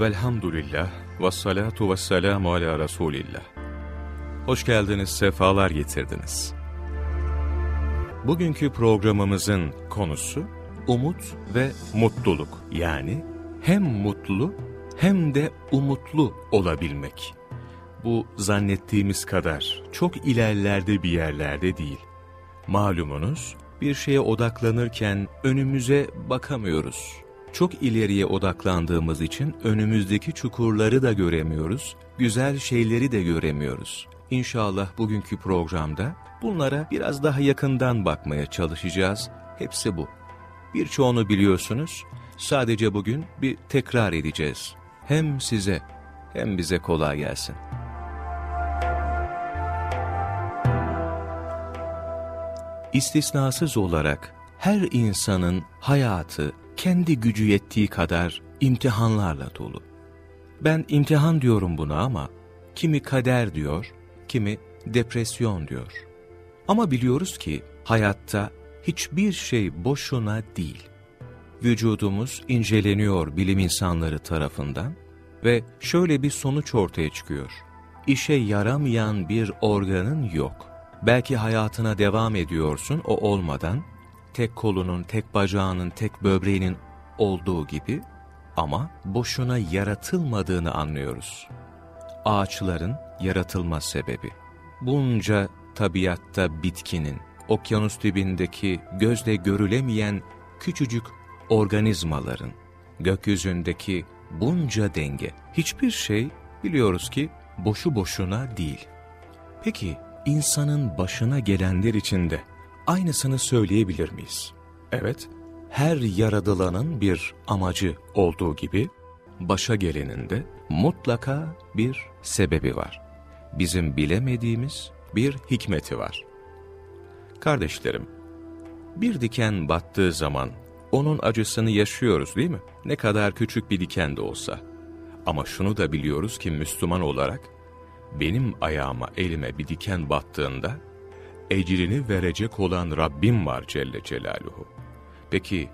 Velhamdülillah ve salatu ve selamu ala Resulillah. Hoş geldiniz, sefalar getirdiniz. Bugünkü programımızın konusu umut ve mutluluk. Yani hem mutlu hem de umutlu olabilmek. Bu zannettiğimiz kadar çok ilerlerde bir yerlerde değil. Malumunuz bir şeye odaklanırken önümüze bakamıyoruz. Çok ileriye odaklandığımız için önümüzdeki çukurları da göremiyoruz, güzel şeyleri de göremiyoruz. İnşallah bugünkü programda bunlara biraz daha yakından bakmaya çalışacağız. Hepsi bu. Birçoğunu biliyorsunuz. Sadece bugün bir tekrar edeceğiz. Hem size hem bize kolay gelsin. İstisnasız olarak her insanın hayatı kendi gücü yettiği kadar imtihanlarla dolu. Ben imtihan diyorum buna ama kimi kader diyor, kimi depresyon diyor. Ama biliyoruz ki hayatta hiçbir şey boşuna değil. Vücudumuz inceleniyor bilim insanları tarafından ve şöyle bir sonuç ortaya çıkıyor. İşe yaramayan bir organın yok. Belki hayatına devam ediyorsun o olmadan, tek kolunun, tek bacağının, tek böbreğinin olduğu gibi ama boşuna yaratılmadığını anlıyoruz. Ağaçların yaratılma sebebi. Bunca tabiatta bitkinin, okyanus dibindeki gözle görülemeyen küçücük organizmaların, gökyüzündeki bunca denge, hiçbir şey biliyoruz ki boşu boşuna değil. Peki insanın başına gelenler için de aynısını söyleyebilir miyiz? Evet, her yaradılanın bir amacı olduğu gibi başa gelenin de mutlaka bir sebebi var. Bizim bilemediğimiz bir hikmeti var. Kardeşlerim, bir diken battığı zaman onun acısını yaşıyoruz değil mi? Ne kadar küçük bir diken de olsa. Ama şunu da biliyoruz ki Müslüman olarak benim ayağıma elime bir diken battığında ecrini verecek olan Rabbim var Celle Celaluhu. Peki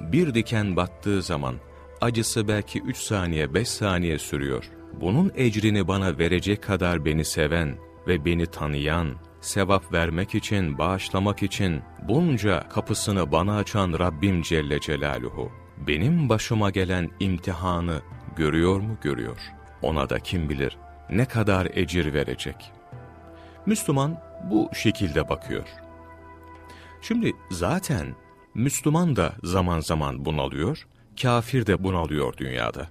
bir diken battığı zaman acısı belki 3 saniye 5 saniye sürüyor. Bunun ecrini bana verecek kadar beni seven ve beni tanıyan, sevap vermek için, bağışlamak için bunca kapısını bana açan Rabbim Celle Celaluhu, benim başıma gelen imtihanı görüyor mu görüyor. Ona da kim bilir ne kadar ecir verecek. Müslüman bu şekilde bakıyor. Şimdi zaten Müslüman da zaman zaman bunalıyor, kafir de bunalıyor dünyada.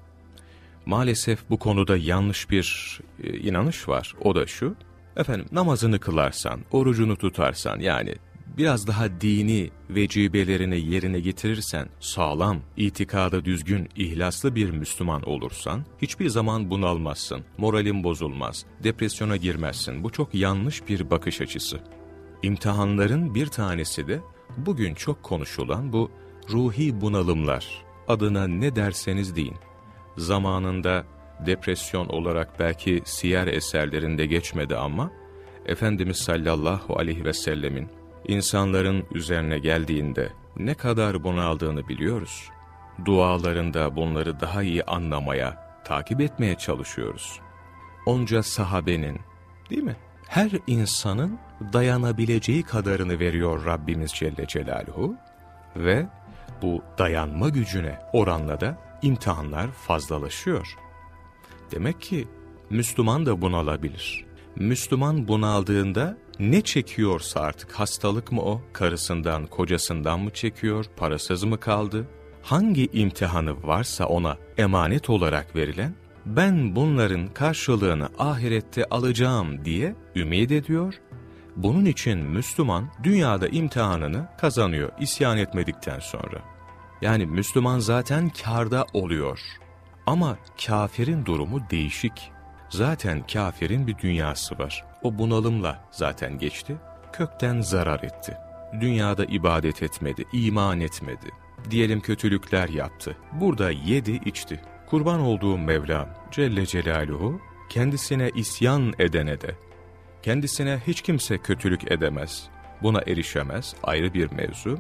Maalesef bu konuda yanlış bir e, inanış var. O da şu, efendim namazını kılarsan, orucunu tutarsan yani biraz daha dini vecibelerini yerine getirirsen, sağlam, itikada düzgün, ihlaslı bir Müslüman olursan, hiçbir zaman bunalmazsın, moralin bozulmaz, depresyona girmezsin. Bu çok yanlış bir bakış açısı. İmtihanların bir tanesi de bugün çok konuşulan bu ruhi bunalımlar. Adına ne derseniz deyin. Zamanında depresyon olarak belki siyer eserlerinde geçmedi ama, Efendimiz sallallahu aleyhi ve sellemin insanların üzerine geldiğinde ne kadar bunaldığını biliyoruz. Dualarında bunları daha iyi anlamaya, takip etmeye çalışıyoruz. Onca sahabenin, değil mi? Her insanın dayanabileceği kadarını veriyor Rabbimiz Celle Celaluhu ve bu dayanma gücüne oranla da imtihanlar fazlalaşıyor. Demek ki Müslüman da bunalabilir. Müslüman bunaldığında ne çekiyorsa artık hastalık mı o, karısından, kocasından mı çekiyor, parasız mı kaldı? Hangi imtihanı varsa ona emanet olarak verilen, ben bunların karşılığını ahirette alacağım diye ümit ediyor. Bunun için Müslüman dünyada imtihanını kazanıyor isyan etmedikten sonra. Yani Müslüman zaten karda oluyor. Ama kafirin durumu değişik. Zaten kafirin bir dünyası var. O bunalımla zaten geçti, kökten zarar etti. Dünyada ibadet etmedi, iman etmedi. Diyelim kötülükler yaptı. Burada yedi içti. Kurban olduğu Mevlam Celle Celaluhu kendisine isyan edene de, kendisine hiç kimse kötülük edemez, buna erişemez ayrı bir mevzu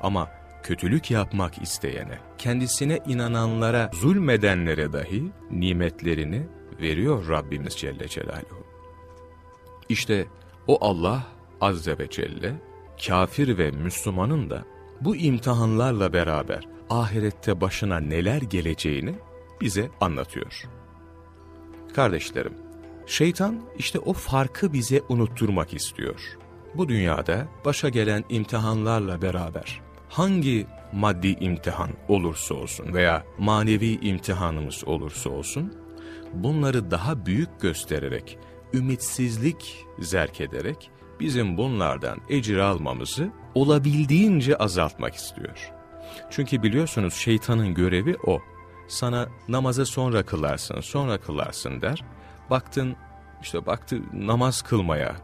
ama kötülük yapmak isteyene, kendisine inananlara, zulmedenlere dahi nimetlerini veriyor Rabbimiz Celle Celaluhu. İşte o Allah Azze ve Celle, kafir ve Müslümanın da bu imtihanlarla beraber ahirette başına neler geleceğini bize anlatıyor. Kardeşlerim, şeytan işte o farkı bize unutturmak istiyor. Bu dünyada başa gelen imtihanlarla beraber hangi maddi imtihan olursa olsun veya manevi imtihanımız olursa olsun, bunları daha büyük göstererek, ümitsizlik zerk ederek bizim bunlardan ecir almamızı olabildiğince azaltmak istiyor. Çünkü biliyorsunuz şeytanın görevi o. Sana namazı sonra kılarsın, sonra kılarsın der. Baktın, işte baktı namaz kılmaya,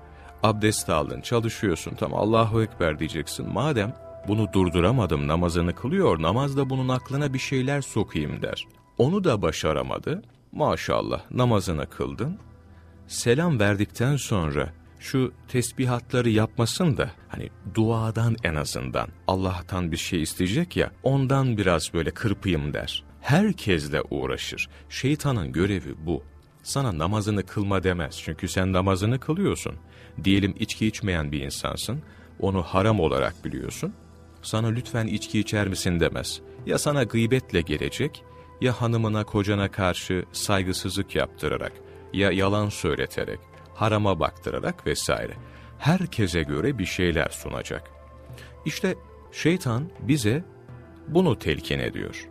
abdest aldın, çalışıyorsun, tamam Allahu Ekber diyeceksin. Madem bunu durduramadım, namazını kılıyor, namazda bunun aklına bir şeyler sokayım der. Onu da başaramadı. Maşallah namazını kıldın. Selam verdikten sonra şu tesbihatları yapmasın da hani duadan en azından Allah'tan bir şey isteyecek ya ondan biraz böyle kırpayım der. Herkesle uğraşır. Şeytanın görevi bu. Sana namazını kılma demez çünkü sen namazını kılıyorsun. Diyelim içki içmeyen bir insansın, onu haram olarak biliyorsun. Sana lütfen içki içer misin demez. Ya sana gıybetle gelecek, ya hanımına kocana karşı saygısızlık yaptırarak, ya yalan söyleterek, harama baktırarak vesaire. Herkese göre bir şeyler sunacak. İşte şeytan bize bunu telkin ediyor.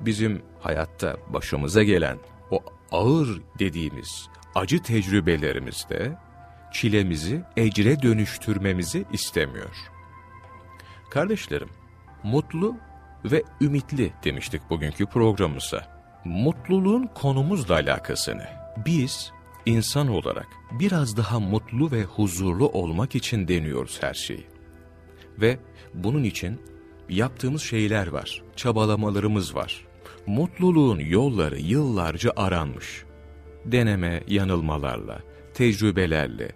Bizim hayatta başımıza gelen o ağır dediğimiz acı tecrübelerimizde çilemizi ecre dönüştürmemizi istemiyor. Kardeşlerim, mutlu ve ümitli demiştik bugünkü programımıza. Mutluluğun konumuzla alakasını biz insan olarak biraz daha mutlu ve huzurlu olmak için deniyoruz her şeyi. Ve bunun için yaptığımız şeyler var, çabalamalarımız var. Mutluluğun yolları yıllarca aranmış. Deneme, yanılmalarla, tecrübelerle,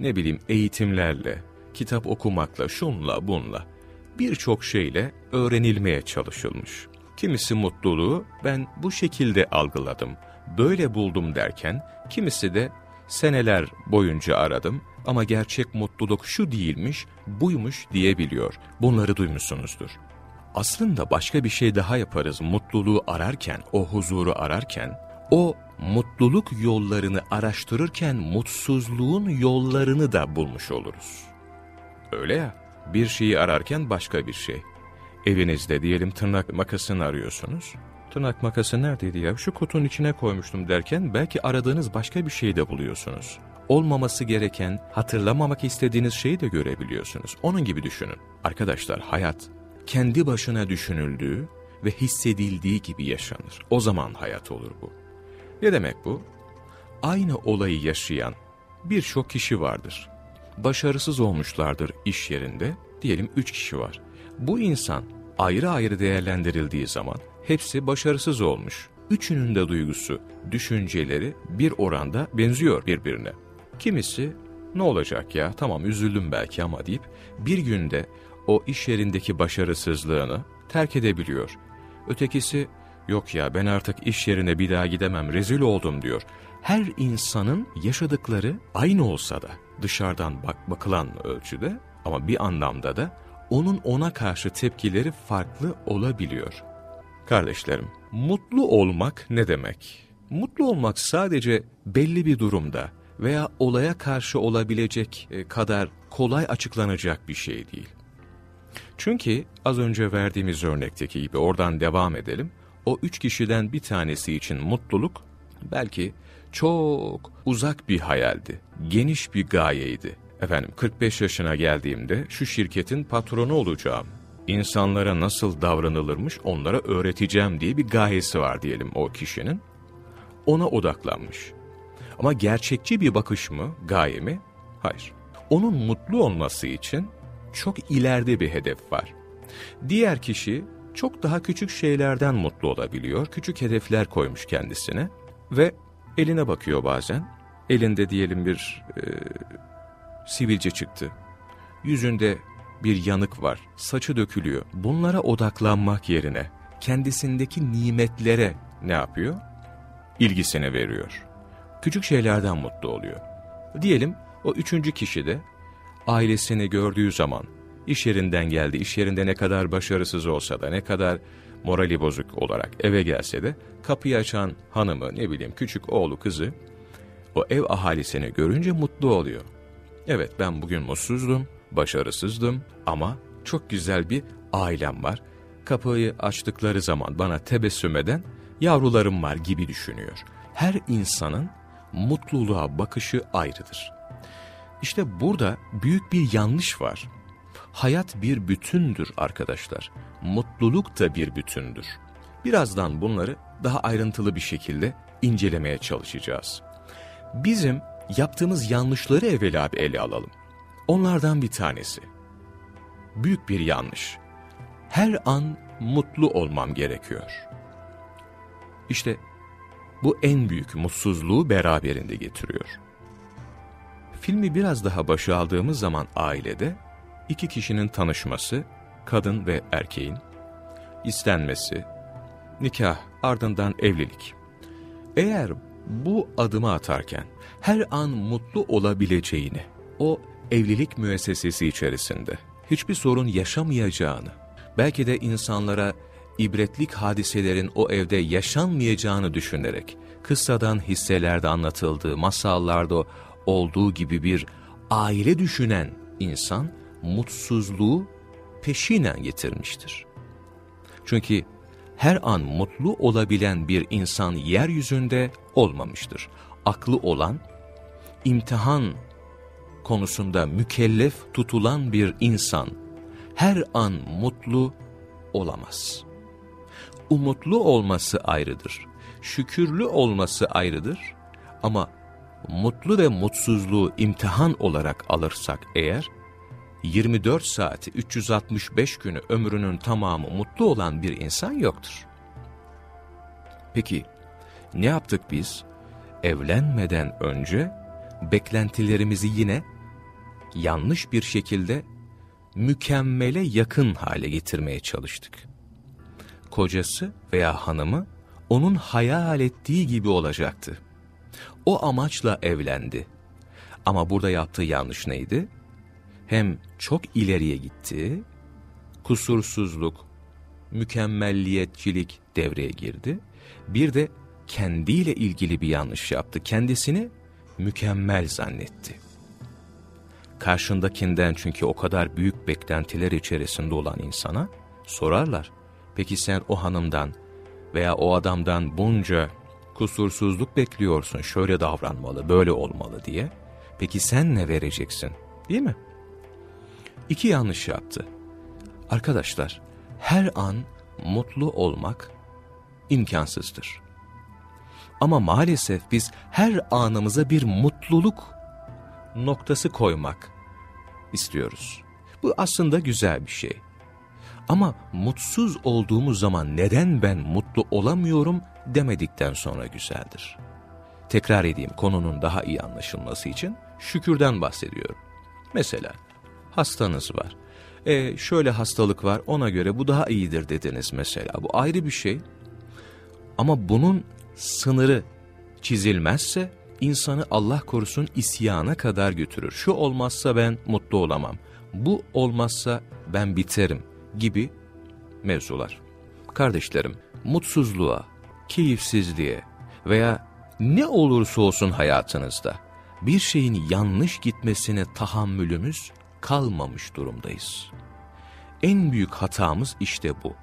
ne bileyim eğitimlerle, kitap okumakla, şunla bunla, birçok şeyle öğrenilmeye çalışılmış. Kimisi mutluluğu ben bu şekilde algıladım, böyle buldum derken, kimisi de seneler boyunca aradım ama gerçek mutluluk şu değilmiş, buymuş diyebiliyor. Bunları duymuşsunuzdur. Aslında başka bir şey daha yaparız mutluluğu ararken, o huzuru ararken, o mutluluk yollarını araştırırken mutsuzluğun yollarını da bulmuş oluruz. Öyle ya, bir şeyi ararken başka bir şey. Evinizde diyelim tırnak makasını arıyorsunuz. Tırnak makası neredeydi ya? Şu kutunun içine koymuştum derken belki aradığınız başka bir şeyi de buluyorsunuz. Olmaması gereken, hatırlamamak istediğiniz şeyi de görebiliyorsunuz. Onun gibi düşünün. Arkadaşlar hayat kendi başına düşünüldüğü ve hissedildiği gibi yaşanır. O zaman hayat olur bu. Ne demek bu? Aynı olayı yaşayan birçok kişi vardır. Başarısız olmuşlardır iş yerinde, diyelim üç kişi var. Bu insan ayrı ayrı değerlendirildiği zaman hepsi başarısız olmuş. Üçünün de duygusu, düşünceleri bir oranda benziyor birbirine. Kimisi ne olacak ya tamam üzüldüm belki ama deyip bir günde o iş yerindeki başarısızlığını terk edebiliyor. Ötekisi yok ya ben artık iş yerine bir daha gidemem rezil oldum diyor. Her insanın yaşadıkları aynı olsa da dışarıdan bak bakılan ölçüde ama bir anlamda da onun ona karşı tepkileri farklı olabiliyor. Kardeşlerim, mutlu olmak ne demek? Mutlu olmak sadece belli bir durumda veya olaya karşı olabilecek e, kadar kolay açıklanacak bir şey değil. Çünkü az önce verdiğimiz örnekteki gibi oradan devam edelim. O üç kişiden bir tanesi için mutluluk belki çok uzak bir hayaldi, geniş bir gayeydi. Efendim 45 yaşına geldiğimde şu şirketin patronu olacağım. İnsanlara nasıl davranılırmış onlara öğreteceğim diye bir gayesi var diyelim o kişinin. Ona odaklanmış. Ama gerçekçi bir bakış mı, gaye mi? Hayır. Onun mutlu olması için çok ileride bir hedef var. Diğer kişi çok daha küçük şeylerden mutlu olabiliyor. Küçük hedefler koymuş kendisine ve eline bakıyor bazen. Elinde diyelim bir e, sivilce çıktı. Yüzünde bir yanık var, saçı dökülüyor. Bunlara odaklanmak yerine kendisindeki nimetlere ne yapıyor? İlgisini veriyor. Küçük şeylerden mutlu oluyor. Diyelim o üçüncü kişi de ailesini gördüğü zaman iş yerinden geldi, iş yerinde ne kadar başarısız olsa da ne kadar morali bozuk olarak eve gelse de kapıyı açan hanımı ne bileyim küçük oğlu kızı o ev ahalisini görünce mutlu oluyor. Evet ben bugün mutsuzdum, başarısızdım ama çok güzel bir ailem var. Kapıyı açtıkları zaman bana tebessüm eden yavrularım var gibi düşünüyor. Her insanın mutluluğa bakışı ayrıdır. İşte burada büyük bir yanlış var. Hayat bir bütündür arkadaşlar. Mutluluk da bir bütündür. Birazdan bunları daha ayrıntılı bir şekilde incelemeye çalışacağız. Bizim yaptığımız yanlışları evvela bir ele alalım. Onlardan bir tanesi. Büyük bir yanlış. Her an mutlu olmam gerekiyor. İşte bu en büyük mutsuzluğu beraberinde getiriyor. Filmi biraz daha başa aldığımız zaman ailede iki kişinin tanışması, kadın ve erkeğin, istenmesi, nikah, ardından evlilik. Eğer bu adımı atarken her an mutlu olabileceğini, o evlilik müessesesi içerisinde hiçbir sorun yaşamayacağını, belki de insanlara ibretlik hadiselerin o evde yaşanmayacağını düşünerek, kıssadan hisselerde anlatıldığı, masallarda olduğu gibi bir aile düşünen insan, mutsuzluğu peşinen getirmiştir. Çünkü her an mutlu olabilen bir insan yeryüzünde olmamıştır. Aklı olan, imtihan konusunda mükellef tutulan bir insan her an mutlu olamaz. Umutlu olması ayrıdır, şükürlü olması ayrıdır ama mutlu ve mutsuzluğu imtihan olarak alırsak eğer, 24 saati 365 günü ömrünün tamamı mutlu olan bir insan yoktur. Peki ne yaptık biz? Evlenmeden önce beklentilerimizi yine yanlış bir şekilde mükemmele yakın hale getirmeye çalıştık. Kocası veya hanımı onun hayal ettiği gibi olacaktı. O amaçla evlendi. Ama burada yaptığı yanlış neydi? Hem çok ileriye gitti, kusursuzluk, mükemmelliyetçilik devreye girdi. Bir de kendiyle ilgili bir yanlış yaptı. Kendisini mükemmel zannetti. Karşındakinden çünkü o kadar büyük beklentiler içerisinde olan insana sorarlar. Peki sen o hanımdan veya o adamdan bunca kusursuzluk bekliyorsun, şöyle davranmalı, böyle olmalı diye. Peki sen ne vereceksin? Değil mi? İki yanlış yaptı. Arkadaşlar, her an mutlu olmak imkansızdır. Ama maalesef biz her anımıza bir mutluluk noktası koymak istiyoruz. Bu aslında güzel bir şey. Ama mutsuz olduğumuz zaman neden ben mutlu olamıyorum demedikten sonra güzeldir. Tekrar edeyim konunun daha iyi anlaşılması için şükürden bahsediyorum. Mesela hastanız var. E, şöyle hastalık var ona göre bu daha iyidir dediniz mesela. Bu ayrı bir şey. Ama bunun sınırı çizilmezse insanı Allah korusun isyana kadar götürür. Şu olmazsa ben mutlu olamam. Bu olmazsa ben biterim gibi mevzular. Kardeşlerim, mutsuzluğa, keyifsizliğe veya ne olursa olsun hayatınızda bir şeyin yanlış gitmesine tahammülümüz kalmamış durumdayız. En büyük hatamız işte bu.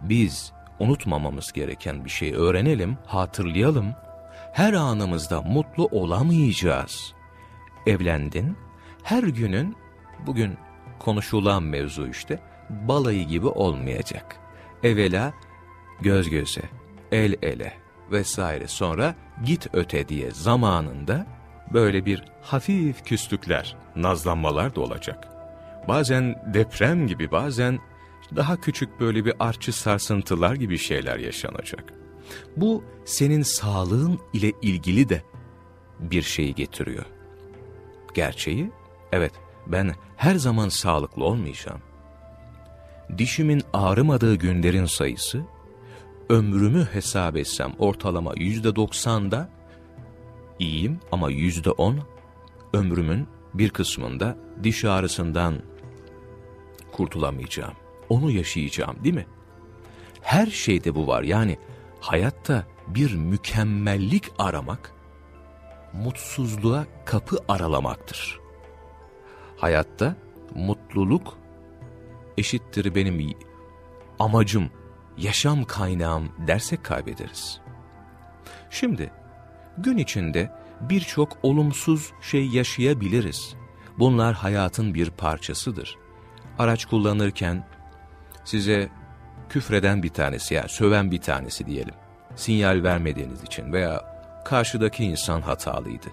Biz unutmamamız gereken bir şey öğrenelim, hatırlayalım. Her anımızda mutlu olamayacağız. Evlendin, her günün bugün konuşulan mevzu işte balayı gibi olmayacak. Evvela göz göze, el ele vesaire sonra git öte diye zamanında böyle bir hafif küslükler, nazlanmalar da olacak. Bazen deprem gibi bazen daha küçük böyle bir artçı sarsıntılar gibi şeyler yaşanacak. Bu senin sağlığın ile ilgili de bir şeyi getiriyor. Gerçeği, evet ben her zaman sağlıklı olmayacağım. Dişimin ağrımadığı günlerin sayısı, ömrümü hesap etsem ortalama yüzde doksanda iyiyim ama yüzde on ömrümün bir kısmında diş ağrısından kurtulamayacağım. Onu yaşayacağım değil mi? Her şeyde bu var. Yani hayatta bir mükemmellik aramak, mutsuzluğa kapı aralamaktır. Hayatta mutluluk eşittir benim amacım, yaşam kaynağım dersek kaybederiz. Şimdi gün içinde birçok olumsuz şey yaşayabiliriz. Bunlar hayatın bir parçasıdır. Araç kullanırken size küfreden bir tanesi yani söven bir tanesi diyelim. Sinyal vermediğiniz için veya karşıdaki insan hatalıydı.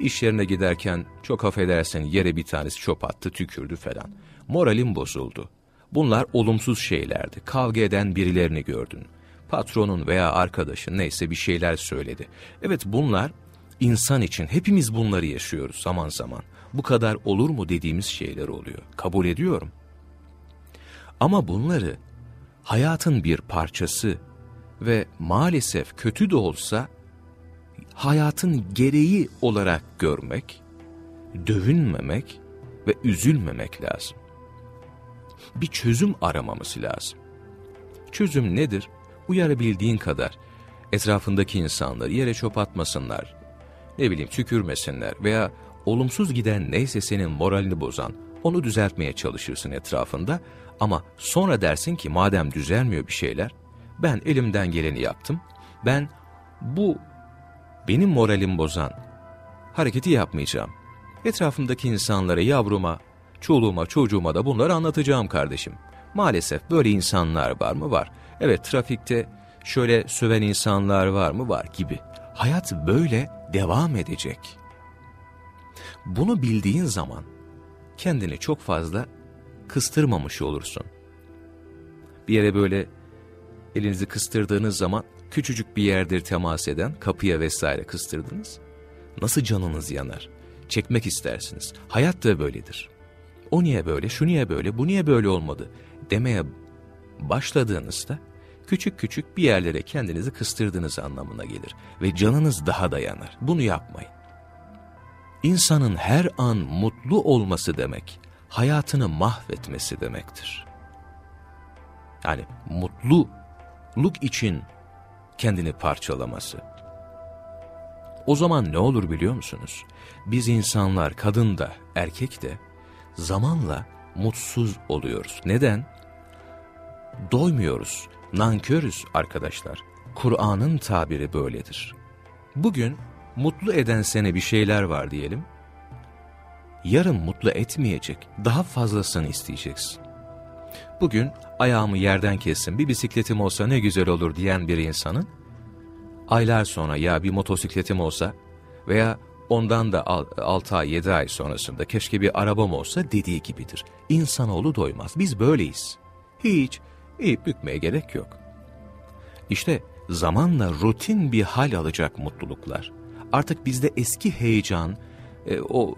İş yerine giderken çok affedersin yere bir tanesi çöp attı tükürdü falan. Moralim bozuldu. Bunlar olumsuz şeylerdi. Kavga eden birilerini gördün. Patronun veya arkadaşın neyse bir şeyler söyledi. Evet bunlar insan için hepimiz bunları yaşıyoruz zaman zaman. Bu kadar olur mu dediğimiz şeyler oluyor. Kabul ediyorum. Ama bunları hayatın bir parçası ve maalesef kötü de olsa hayatın gereği olarak görmek, dövünmemek ve üzülmemek lazım. Bir çözüm aramamız lazım. Çözüm nedir? Uyarabildiğin kadar etrafındaki insanları yere çöp atmasınlar, ne bileyim tükürmesinler veya olumsuz giden neyse senin moralini bozan onu düzeltmeye çalışırsın etrafında ama sonra dersin ki madem düzelmiyor bir şeyler ben elimden geleni yaptım ben bu benim moralim bozan hareketi yapmayacağım. Etrafımdaki insanlara, yavruma, çoluğuma, çocuğuma da bunları anlatacağım kardeşim. Maalesef böyle insanlar var mı? Var. Evet trafikte şöyle söven insanlar var mı? Var gibi. Hayat böyle devam edecek. Bunu bildiğin zaman kendini çok fazla kıstırmamış olursun. Bir yere böyle elinizi kıstırdığınız zaman küçücük bir yerdir temas eden kapıya vesaire kıstırdınız. Nasıl canınız yanar? Çekmek istersiniz. Hayat da böyledir. O niye böyle, şu niye böyle, bu niye böyle olmadı demeye başladığınızda küçük küçük bir yerlere kendinizi kıstırdığınız anlamına gelir ve canınız daha da yanar. Bunu yapmayın. İnsanın her an mutlu olması demek, hayatını mahvetmesi demektir. Yani mutluluk için kendini parçalaması. O zaman ne olur biliyor musunuz? Biz insanlar, kadın da, erkek de zamanla mutsuz oluyoruz. Neden? Doymuyoruz, nankörüz arkadaşlar. Kur'an'ın tabiri böyledir. Bugün mutlu eden sene bir şeyler var diyelim. Yarın mutlu etmeyecek, daha fazlasını isteyeceksin. Bugün ayağımı yerden kessin bir bisikletim olsa ne güzel olur diyen bir insanın aylar sonra ya bir motosikletim olsa veya ondan da 6 ay 7 ay sonrasında keşke bir arabam olsa dediği gibidir. İnsanoğlu doymaz. Biz böyleyiz. Hiç eğip bükmeye gerek yok. İşte zamanla rutin bir hal alacak mutluluklar. Artık bizde eski heyecan, e, o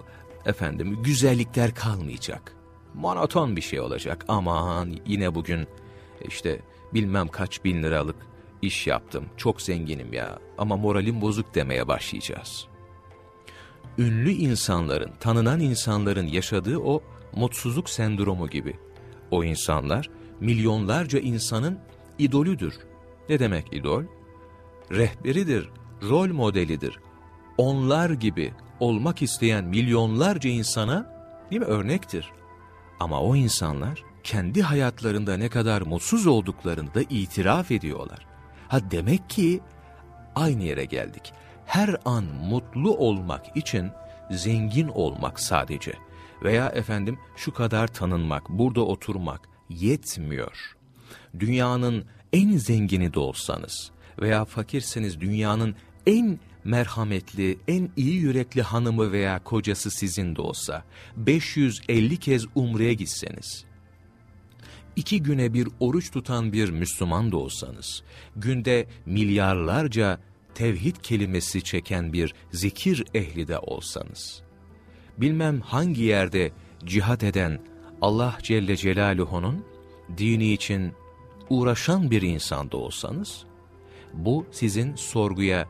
efendim güzellikler kalmayacak monoton bir şey olacak. Aman yine bugün işte bilmem kaç bin liralık iş yaptım. Çok zenginim ya ama moralim bozuk demeye başlayacağız. Ünlü insanların, tanınan insanların yaşadığı o mutsuzluk sendromu gibi. O insanlar milyonlarca insanın idolüdür. Ne demek idol? Rehberidir, rol modelidir. Onlar gibi olmak isteyen milyonlarca insana değil mi örnektir. Ama o insanlar kendi hayatlarında ne kadar mutsuz olduklarını da itiraf ediyorlar. Ha demek ki aynı yere geldik. Her an mutlu olmak için zengin olmak sadece veya efendim şu kadar tanınmak, burada oturmak yetmiyor. Dünyanın en zengini de olsanız veya fakirseniz dünyanın en merhametli, en iyi yürekli hanımı veya kocası sizin de olsa, 550 kez umreye gitseniz, iki güne bir oruç tutan bir Müslüman da olsanız, günde milyarlarca tevhid kelimesi çeken bir zikir ehli de olsanız, bilmem hangi yerde cihat eden Allah Celle Celaluhu'nun dini için uğraşan bir insanda olsanız, bu sizin sorguya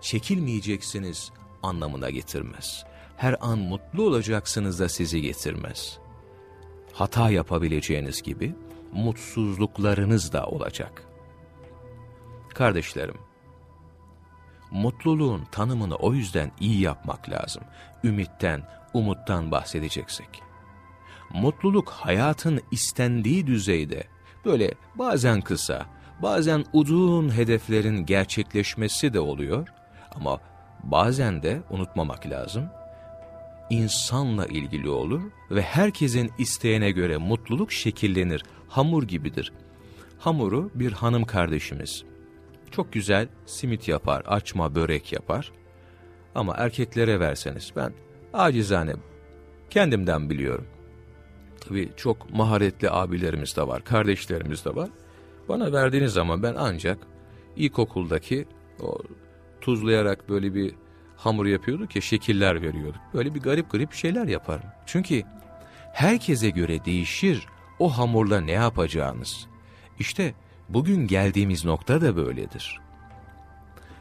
çekilmeyeceksiniz anlamına getirmez. Her an mutlu olacaksınız da sizi getirmez. Hata yapabileceğiniz gibi mutsuzluklarınız da olacak. Kardeşlerim, mutluluğun tanımını o yüzden iyi yapmak lazım. Ümitten, umuttan bahsedeceksek. Mutluluk hayatın istendiği düzeyde, böyle bazen kısa, bazen uzun hedeflerin gerçekleşmesi de oluyor ama bazen de unutmamak lazım, insanla ilgili olur ve herkesin isteğine göre mutluluk şekillenir, hamur gibidir. Hamuru bir hanım kardeşimiz çok güzel simit yapar, açma, börek yapar. Ama erkeklere verseniz ben acizane kendimden biliyorum. Tabii çok maharetli abilerimiz de var, kardeşlerimiz de var. Bana verdiğiniz zaman ben ancak ilkokuldaki o tuzlayarak böyle bir hamur yapıyorduk ya şekiller veriyorduk. Böyle bir garip garip şeyler yaparım. Çünkü herkese göre değişir o hamurla ne yapacağınız. İşte bugün geldiğimiz nokta da böyledir.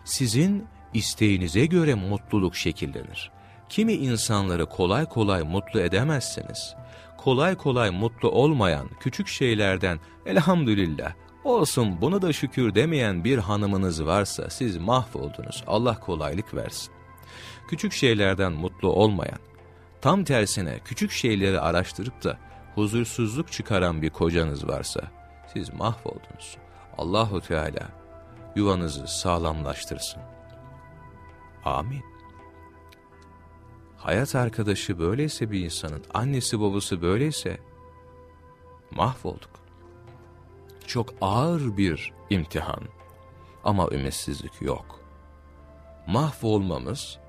Sizin isteğinize göre mutluluk şekillenir. Kimi insanları kolay kolay mutlu edemezsiniz. Kolay kolay mutlu olmayan küçük şeylerden elhamdülillah olsun bunu da şükür demeyen bir hanımınız varsa siz mahvoldunuz. Allah kolaylık versin. Küçük şeylerden mutlu olmayan, tam tersine küçük şeyleri araştırıp da huzursuzluk çıkaran bir kocanız varsa siz mahvoldunuz. Allahu Teala yuvanızı sağlamlaştırsın. Amin. Hayat arkadaşı böyleyse bir insanın, annesi babası böyleyse mahvolduk. Çok ağır bir imtihan ama ümitsizlik yok. Mahvolmamız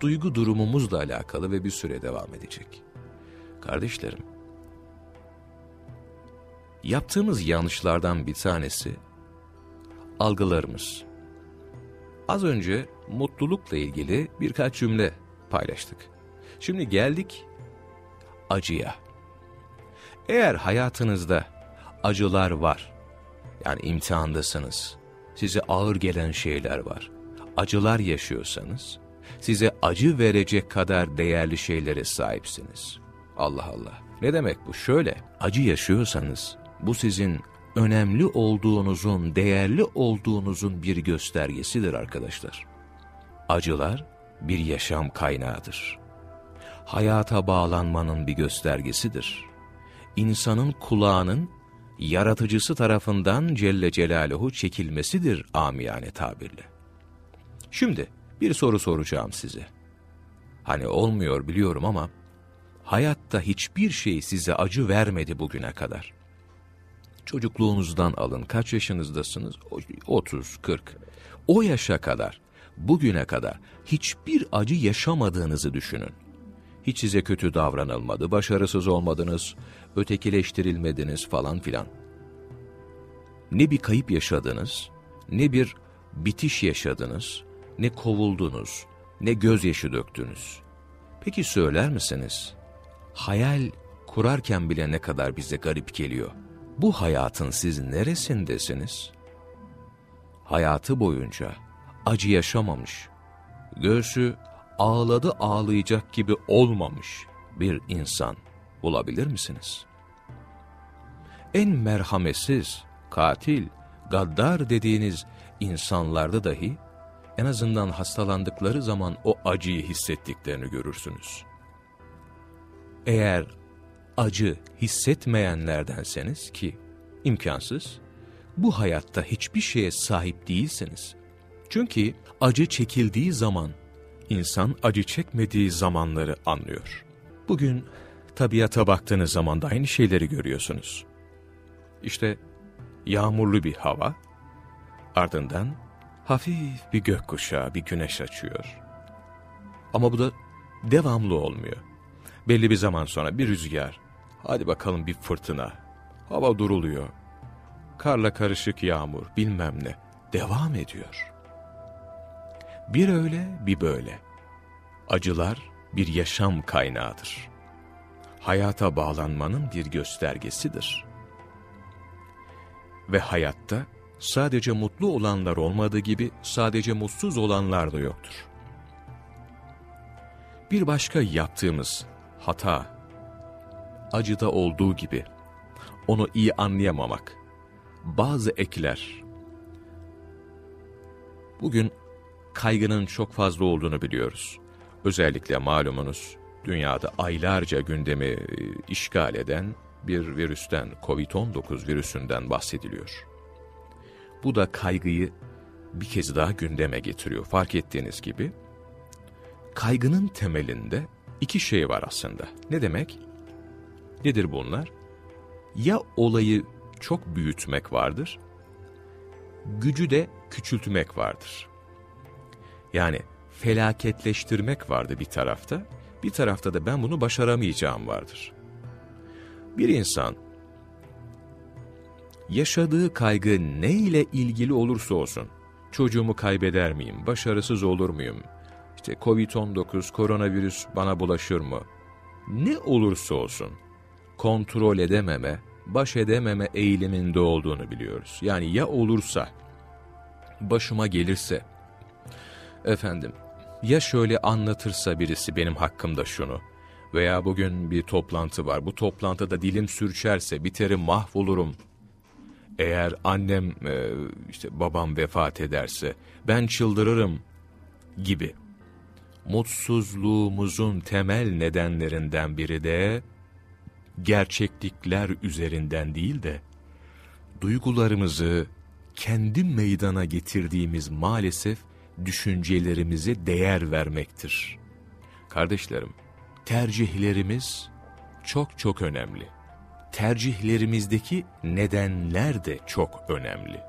duygu durumumuzla alakalı ve bir süre devam edecek. Kardeşlerim, yaptığımız yanlışlardan bir tanesi algılarımız. Az önce mutlulukla ilgili birkaç cümle paylaştık. Şimdi geldik acıya. Eğer hayatınızda acılar var, yani imtihandasınız, size ağır gelen şeyler var, acılar yaşıyorsanız, size acı verecek kadar değerli şeylere sahipsiniz. Allah Allah. Ne demek bu? Şöyle, acı yaşıyorsanız, bu sizin önemli olduğunuzun, değerli olduğunuzun bir göstergesidir arkadaşlar. Acılar bir yaşam kaynağıdır. Hayata bağlanmanın bir göstergesidir. İnsanın kulağının yaratıcısı tarafından Celle Celaluhu çekilmesidir amiyane tabirle. Şimdi bir soru soracağım size. Hani olmuyor biliyorum ama hayatta hiçbir şey size acı vermedi bugüne kadar. Çocukluğunuzdan alın. Kaç yaşınızdasınız? 30, 40. O yaşa kadar, bugüne kadar hiçbir acı yaşamadığınızı düşünün. Hiç size kötü davranılmadı, başarısız olmadınız, ötekileştirilmediniz falan filan. Ne bir kayıp yaşadınız, ne bir bitiş yaşadınız, ne kovuldunuz, ne gözyaşı döktünüz. Peki söyler misiniz? Hayal kurarken bile ne kadar bize garip geliyor. Bu hayatın siz neresindesiniz? Hayatı boyunca acı yaşamamış, göğsü ağladı ağlayacak gibi olmamış bir insan bulabilir misiniz? En merhametsiz, katil, gaddar dediğiniz insanlarda dahi en azından hastalandıkları zaman o acıyı hissettiklerini görürsünüz. Eğer acı hissetmeyenlerdenseniz ki imkansız, bu hayatta hiçbir şeye sahip değilsiniz. Çünkü acı çekildiği zaman, insan acı çekmediği zamanları anlıyor. Bugün tabiata baktığınız zaman da aynı şeyleri görüyorsunuz. İşte yağmurlu bir hava, ardından hafif bir gökkuşağı, bir güneş açıyor. Ama bu da devamlı olmuyor. Belli bir zaman sonra bir rüzgar, hadi bakalım bir fırtına, hava duruluyor. Karla karışık yağmur, bilmem ne, devam ediyor. Bir öyle, bir böyle. Acılar bir yaşam kaynağıdır. hayata bağlanmanın bir göstergesidir. Ve hayatta sadece mutlu olanlar olmadığı gibi sadece mutsuz olanlar da yoktur. Bir başka yaptığımız hata, acıda olduğu gibi onu iyi anlayamamak, bazı ekler, bugün kaygının çok fazla olduğunu biliyoruz. Özellikle malumunuz dünyada aylarca gündemi e, işgal eden bir virüsten, Covid-19 virüsünden bahsediliyor. Bu da kaygıyı bir kez daha gündeme getiriyor. Fark ettiğiniz gibi kaygının temelinde iki şey var aslında. Ne demek? Nedir bunlar? Ya olayı çok büyütmek vardır, gücü de küçültmek vardır. Yani felaketleştirmek vardı bir tarafta, bir tarafta da ben bunu başaramayacağım vardır. Bir insan yaşadığı kaygı ne ile ilgili olursa olsun, çocuğumu kaybeder miyim, başarısız olur muyum, işte Covid-19, koronavirüs bana bulaşır mı, ne olursa olsun, kontrol edememe, baş edememe eğiliminde olduğunu biliyoruz. Yani ya olursa, başıma gelirse, efendim, ya şöyle anlatırsa birisi benim hakkımda şunu veya bugün bir toplantı var, bu toplantıda dilim sürçerse biterim mahvolurum. Eğer annem, e, işte babam vefat ederse ben çıldırırım gibi. Mutsuzluğumuzun temel nedenlerinden biri de gerçeklikler üzerinden değil de duygularımızı kendi meydana getirdiğimiz maalesef düşüncelerimize değer vermektir. Kardeşlerim, tercihlerimiz çok çok önemli. Tercihlerimizdeki nedenler de çok önemli.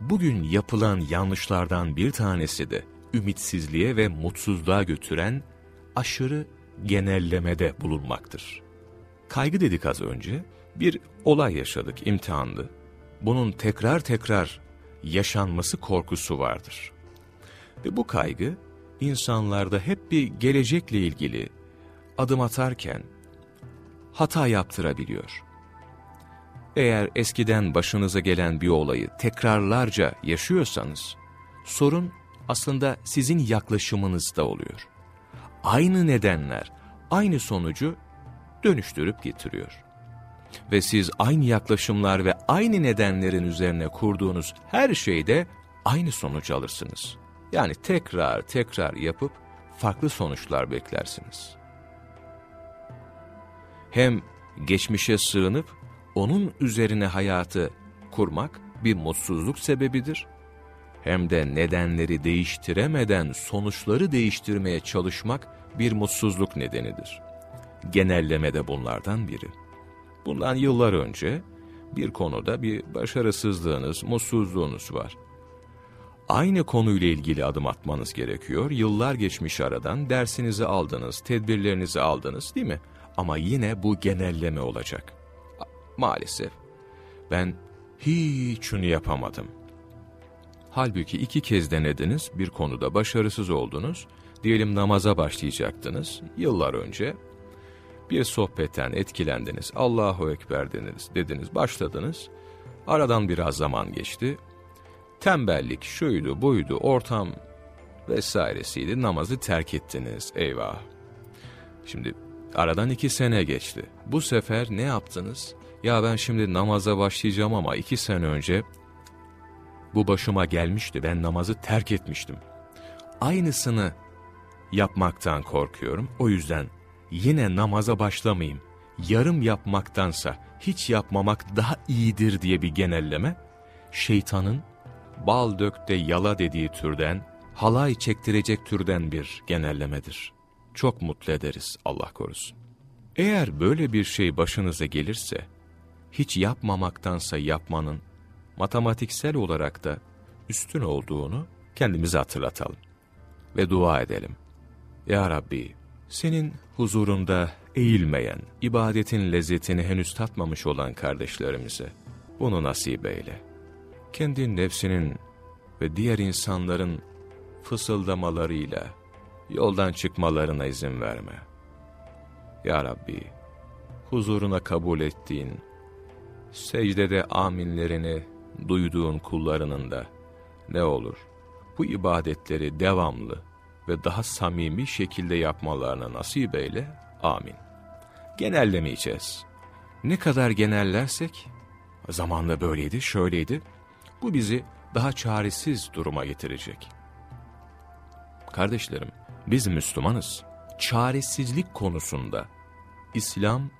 Bugün yapılan yanlışlardan bir tanesi de ümitsizliğe ve mutsuzluğa götüren aşırı genellemede bulunmaktır. Kaygı dedik az önce, bir olay yaşadık, imtihanlı. Bunun tekrar tekrar yaşanması korkusu vardır. Ve bu kaygı insanlarda hep bir gelecekle ilgili adım atarken hata yaptırabiliyor. Eğer eskiden başınıza gelen bir olayı tekrarlarca yaşıyorsanız, sorun aslında sizin yaklaşımınızda oluyor. Aynı nedenler, aynı sonucu dönüştürüp getiriyor ve siz aynı yaklaşımlar ve aynı nedenlerin üzerine kurduğunuz her şeyde aynı sonucu alırsınız. Yani tekrar tekrar yapıp farklı sonuçlar beklersiniz. Hem geçmişe sığınıp onun üzerine hayatı kurmak bir mutsuzluk sebebidir. Hem de nedenleri değiştiremeden sonuçları değiştirmeye çalışmak bir mutsuzluk nedenidir. Genelleme de bunlardan biri. Bundan yıllar önce bir konuda bir başarısızlığınız, mutsuzluğunuz var. Aynı konuyla ilgili adım atmanız gerekiyor. Yıllar geçmiş aradan dersinizi aldınız, tedbirlerinizi aldınız değil mi? Ama yine bu genelleme olacak. Maalesef ben hiç şunu yapamadım. Halbuki iki kez denediniz, bir konuda başarısız oldunuz. Diyelim namaza başlayacaktınız yıllar önce bir sohbetten etkilendiniz, Allahu Ekber dediniz, dediniz, başladınız. Aradan biraz zaman geçti. Tembellik şuydu, buydu, ortam vesairesiydi, namazı terk ettiniz, eyvah. Şimdi aradan iki sene geçti. Bu sefer ne yaptınız? Ya ben şimdi namaza başlayacağım ama iki sene önce bu başıma gelmişti, ben namazı terk etmiştim. Aynısını yapmaktan korkuyorum, o yüzden yine namaza başlamayayım, yarım yapmaktansa hiç yapmamak daha iyidir diye bir genelleme, şeytanın bal dökte yala dediği türden, halay çektirecek türden bir genellemedir. Çok mutlu ederiz Allah korusun. Eğer böyle bir şey başınıza gelirse, hiç yapmamaktansa yapmanın matematiksel olarak da üstün olduğunu kendimize hatırlatalım. Ve dua edelim. Ya Rabbi, senin huzurunda eğilmeyen, ibadetin lezzetini henüz tatmamış olan kardeşlerimize bunu nasip eyle. Kendi nefsinin ve diğer insanların fısıldamalarıyla yoldan çıkmalarına izin verme. Ya Rabbi, huzuruna kabul ettiğin, secdede aminlerini duyduğun kullarının da ne olur bu ibadetleri devamlı ve daha samimi şekilde yapmalarına nasip eyle. Amin. Genellemeyeceğiz. Ne kadar genellersek, zamanda böyleydi, şöyleydi, bu bizi daha çaresiz duruma getirecek. Kardeşlerim, biz Müslümanız. Çaresizlik konusunda İslam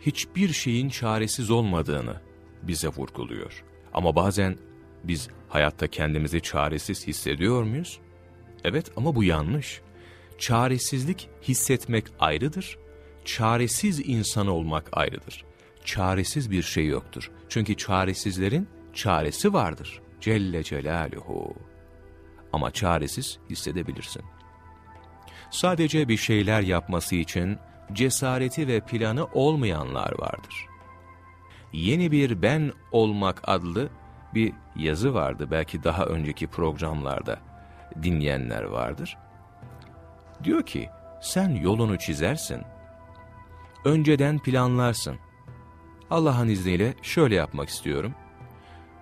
hiçbir şeyin çaresiz olmadığını bize vurguluyor. Ama bazen biz hayatta kendimizi çaresiz hissediyor muyuz? Evet ama bu yanlış. Çaresizlik hissetmek ayrıdır, çaresiz insan olmak ayrıdır. Çaresiz bir şey yoktur. Çünkü çaresizlerin çaresi vardır. Celle Celaluhu. Ama çaresiz hissedebilirsin. Sadece bir şeyler yapması için cesareti ve planı olmayanlar vardır. Yeni bir ben olmak adlı bir yazı vardı belki daha önceki programlarda dinleyenler vardır. Diyor ki sen yolunu çizersin, önceden planlarsın. Allah'ın izniyle şöyle yapmak istiyorum,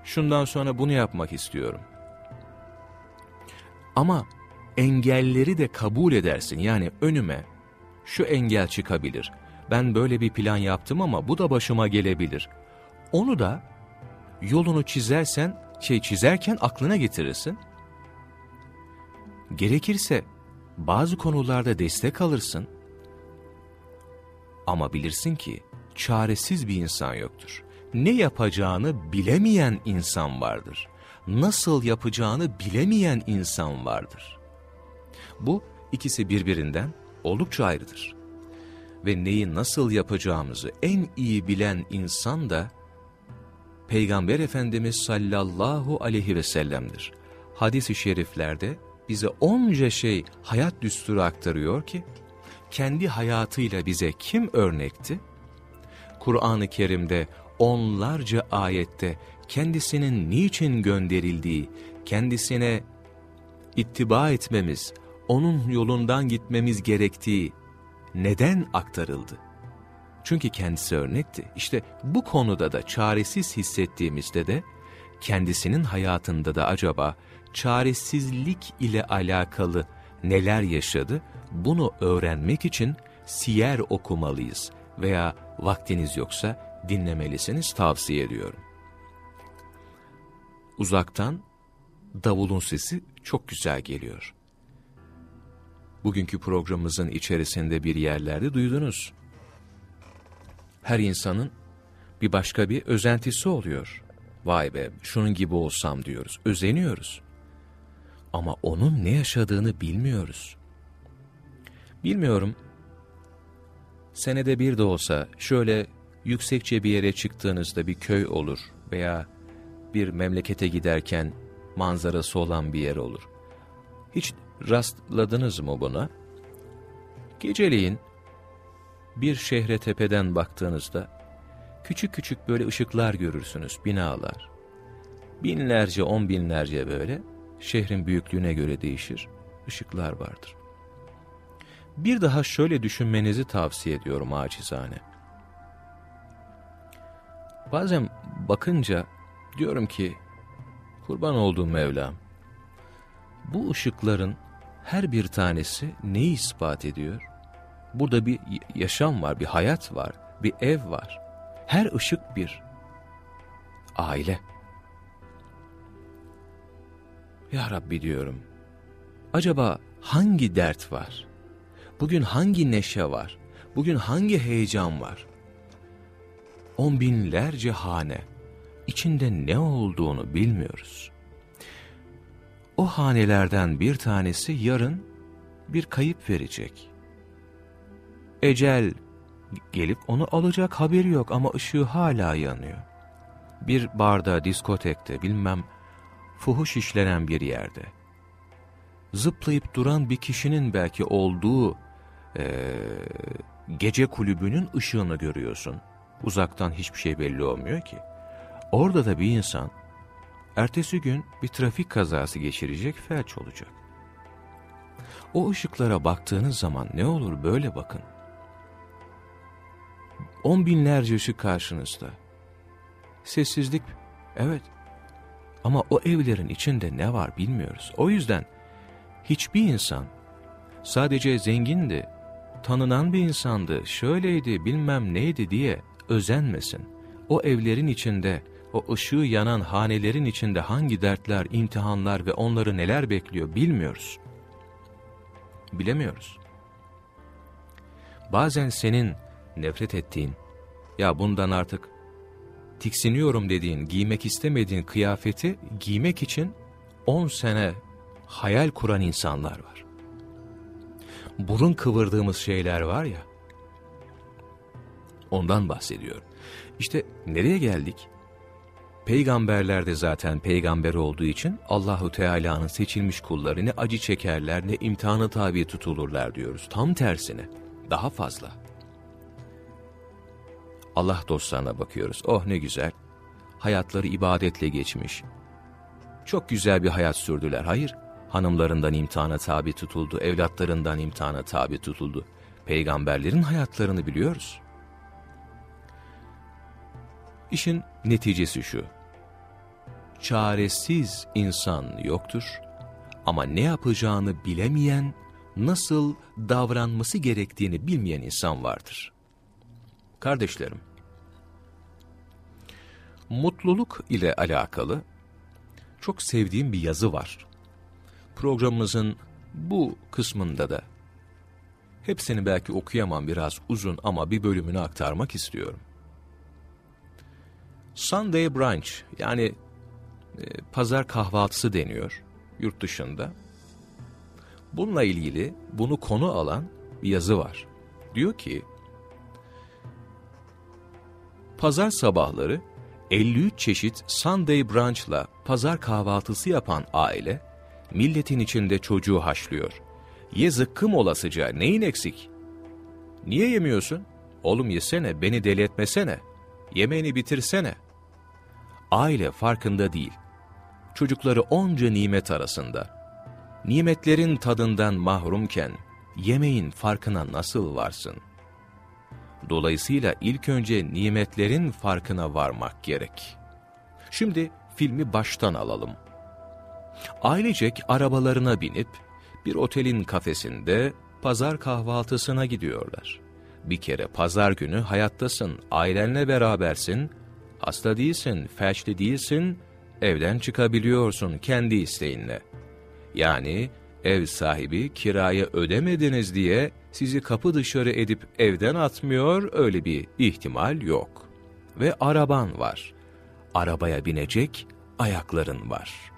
şundan sonra bunu yapmak istiyorum. Ama engelleri de kabul edersin yani önüme şu engel çıkabilir. Ben böyle bir plan yaptım ama bu da başıma gelebilir. Onu da yolunu çizersen, şey çizerken aklına getirirsin. Gerekirse bazı konularda destek alırsın. Ama bilirsin ki çaresiz bir insan yoktur. Ne yapacağını bilemeyen insan vardır. Nasıl yapacağını bilemeyen insan vardır. Bu ikisi birbirinden oldukça ayrıdır. Ve neyi nasıl yapacağımızı en iyi bilen insan da Peygamber Efendimiz sallallahu aleyhi ve sellem'dir. Hadis-i şeriflerde bize onca şey hayat düsturu aktarıyor ki, kendi hayatıyla bize kim örnekti? Kur'an-ı Kerim'de onlarca ayette kendisinin niçin gönderildiği, kendisine ittiba etmemiz, onun yolundan gitmemiz gerektiği neden aktarıldı? Çünkü kendisi örnekti. İşte bu konuda da çaresiz hissettiğimizde de kendisinin hayatında da acaba çaresizlik ile alakalı neler yaşadı? Bunu öğrenmek için siyer okumalıyız veya vaktiniz yoksa dinlemelisiniz tavsiye ediyorum. Uzaktan davulun sesi çok güzel geliyor. Bugünkü programımızın içerisinde bir yerlerde duydunuz her insanın bir başka bir özentisi oluyor. Vay be şunun gibi olsam diyoruz, özeniyoruz. Ama onun ne yaşadığını bilmiyoruz. Bilmiyorum, senede bir de olsa şöyle yüksekçe bir yere çıktığınızda bir köy olur veya bir memlekete giderken manzarası olan bir yer olur. Hiç rastladınız mı buna? Geceleyin bir şehre tepeden baktığınızda küçük küçük böyle ışıklar görürsünüz, binalar. Binlerce, on binlerce böyle şehrin büyüklüğüne göre değişir, ışıklar vardır. Bir daha şöyle düşünmenizi tavsiye ediyorum acizane. Bazen bakınca diyorum ki kurban olduğum Mevlam bu ışıkların her bir tanesi neyi ispat ediyor? Burada bir yaşam var, bir hayat var, bir ev var. Her ışık bir aile. Ya Rabbi diyorum, acaba hangi dert var? Bugün hangi neşe var? Bugün hangi heyecan var? On binlerce hane, içinde ne olduğunu bilmiyoruz. O hanelerden bir tanesi yarın bir kayıp verecek. Ecel gelip onu alacak haberi yok ama ışığı hala yanıyor. Bir barda, diskotekte, bilmem fuhuş işlenen bir yerde. Zıplayıp duran bir kişinin belki olduğu e, gece kulübünün ışığını görüyorsun. Uzaktan hiçbir şey belli olmuyor ki. Orada da bir insan ertesi gün bir trafik kazası geçirecek, felç olacak. O ışıklara baktığınız zaman ne olur böyle bakın. On binlerce ışık karşınızda. Sessizlik, evet. Ama o evlerin içinde ne var bilmiyoruz. O yüzden hiçbir insan sadece zengindi, tanınan bir insandı, şöyleydi, bilmem neydi diye özenmesin. O evlerin içinde, o ışığı yanan hanelerin içinde hangi dertler, imtihanlar ve onları neler bekliyor bilmiyoruz. Bilemiyoruz. Bazen senin nefret ettiğin, ya bundan artık tiksiniyorum dediğin, giymek istemediğin kıyafeti giymek için 10 sene hayal kuran insanlar var. Burun kıvırdığımız şeyler var ya, ondan bahsediyorum. İşte nereye geldik? Peygamberler de zaten peygamber olduğu için Allahu Teala'nın seçilmiş kulları ne acı çekerler ne imtihanı tabi tutulurlar diyoruz. Tam tersine, daha fazla. Allah dostlarına bakıyoruz. Oh ne güzel. Hayatları ibadetle geçmiş. Çok güzel bir hayat sürdüler. Hayır, hanımlarından imtihana tabi tutuldu, evlatlarından imtihana tabi tutuldu. Peygamberlerin hayatlarını biliyoruz. İşin neticesi şu. Çaresiz insan yoktur ama ne yapacağını bilemeyen, nasıl davranması gerektiğini bilmeyen insan vardır. Kardeşlerim, mutluluk ile alakalı çok sevdiğim bir yazı var. Programımızın bu kısmında da hepsini belki okuyamam biraz uzun ama bir bölümünü aktarmak istiyorum. Sunday brunch yani e, pazar kahvaltısı deniyor yurt dışında. Bununla ilgili bunu konu alan bir yazı var. Diyor ki Pazar sabahları 53 çeşit Sunday brunch'la pazar kahvaltısı yapan aile, milletin içinde çocuğu haşlıyor. Ye zıkkım olasıca neyin eksik? Niye yemiyorsun? Oğlum yesene, beni deli etmesene. Yemeğini bitirsene. Aile farkında değil. Çocukları onca nimet arasında. Nimetlerin tadından mahrumken, yemeğin farkına nasıl varsın?'' Dolayısıyla ilk önce nimetlerin farkına varmak gerek. Şimdi filmi baştan alalım. Ailecek arabalarına binip bir otelin kafesinde pazar kahvaltısına gidiyorlar. Bir kere pazar günü hayattasın, ailenle berabersin, hasta değilsin, felçli değilsin, evden çıkabiliyorsun kendi isteğinle. Yani ev sahibi kirayı ödemediniz diye sizi kapı dışarı edip evden atmıyor, öyle bir ihtimal yok. Ve araban var. Arabaya binecek ayakların var.